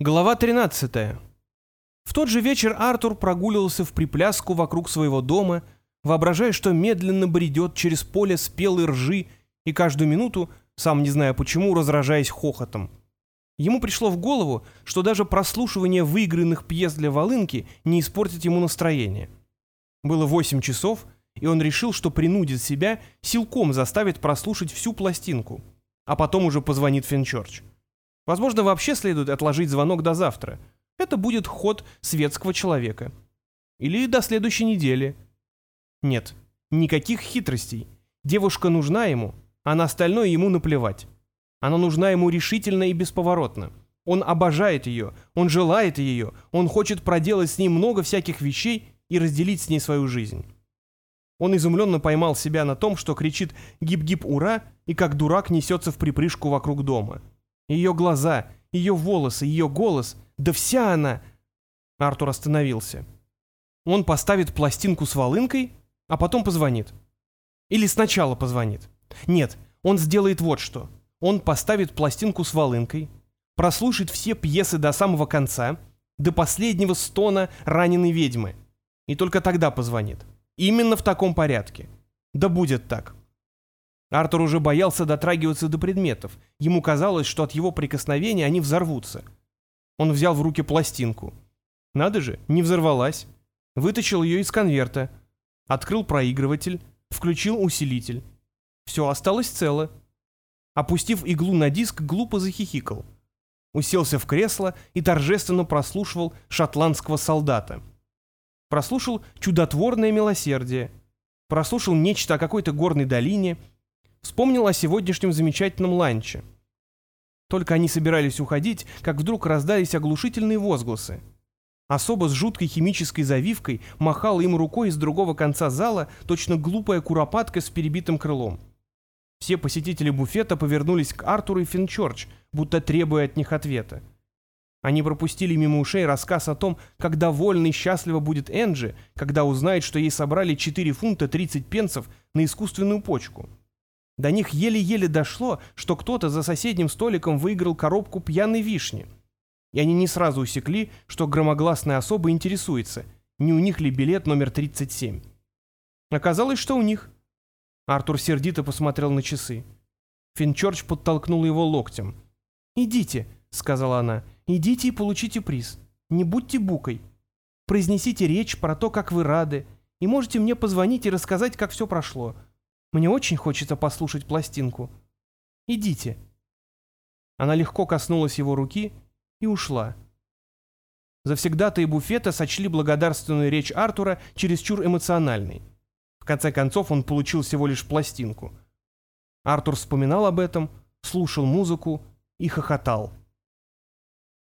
Глава 13. В тот же вечер Артур прогуливался в припляску вокруг своего дома, воображая, что медленно бредет через поле спелой ржи и каждую минуту, сам не зная почему, разражаясь хохотом. Ему пришло в голову, что даже прослушивание выигранных пьес для волынки не испортит ему настроение. Было восемь часов, и он решил, что принудит себя, силком заставит прослушать всю пластинку, а потом уже позвонит Финчорч. Возможно, вообще следует отложить звонок до завтра. Это будет ход светского человека. Или до следующей недели. Нет, никаких хитростей. Девушка нужна ему, а на остальное ему наплевать. Она нужна ему решительно и бесповоротно. Он обожает ее, он желает ее, он хочет проделать с ней много всяких вещей и разделить с ней свою жизнь. Он изумленно поймал себя на том, что кричит «гип-гип, ура!» и как дурак несется в припрыжку вокруг дома. Ее глаза, ее волосы, ее голос, да вся она... Артур остановился. Он поставит пластинку с волынкой, а потом позвонит. Или сначала позвонит. Нет, он сделает вот что. Он поставит пластинку с волынкой, прослушает все пьесы до самого конца, до последнего стона раненой ведьмы. И только тогда позвонит. Именно в таком порядке. Да будет так. Артур уже боялся дотрагиваться до предметов. Ему казалось, что от его прикосновения они взорвутся. Он взял в руки пластинку. Надо же, не взорвалась. Вытащил ее из конверта. Открыл проигрыватель. Включил усилитель. Все осталось цело. Опустив иглу на диск, глупо захихикал. Уселся в кресло и торжественно прослушивал шотландского солдата. Прослушал чудотворное милосердие. Прослушал нечто о какой-то горной долине — Вспомнил о сегодняшнем замечательном ланче. Только они собирались уходить, как вдруг раздались оглушительные возгласы. Особо с жуткой химической завивкой махала им рукой из другого конца зала точно глупая куропатка с перебитым крылом. Все посетители буфета повернулись к Артуру и Финчорч, будто требуя от них ответа. Они пропустили мимо ушей рассказ о том, как довольна и счастлива будет Энджи, когда узнает, что ей собрали 4 фунта 30 пенсов на искусственную почку. До них еле-еле дошло, что кто-то за соседним столиком выиграл коробку пьяной вишни. И они не сразу усекли, что громогласная особа интересуется, не у них ли билет номер 37. Оказалось, что у них. Артур сердито посмотрел на часы. Финчорч подтолкнул его локтем. «Идите», — сказала она, — «идите и получите приз. Не будьте букой. Произнесите речь про то, как вы рады, и можете мне позвонить и рассказать, как все прошло. Мне очень хочется послушать пластинку. Идите». Она легко коснулась его руки и ушла. Завсегда-то и буфета сочли благодарственную речь Артура чересчур эмоциональной. В конце концов он получил всего лишь пластинку. Артур вспоминал об этом, слушал музыку и хохотал.